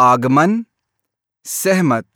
आगमन सहमत।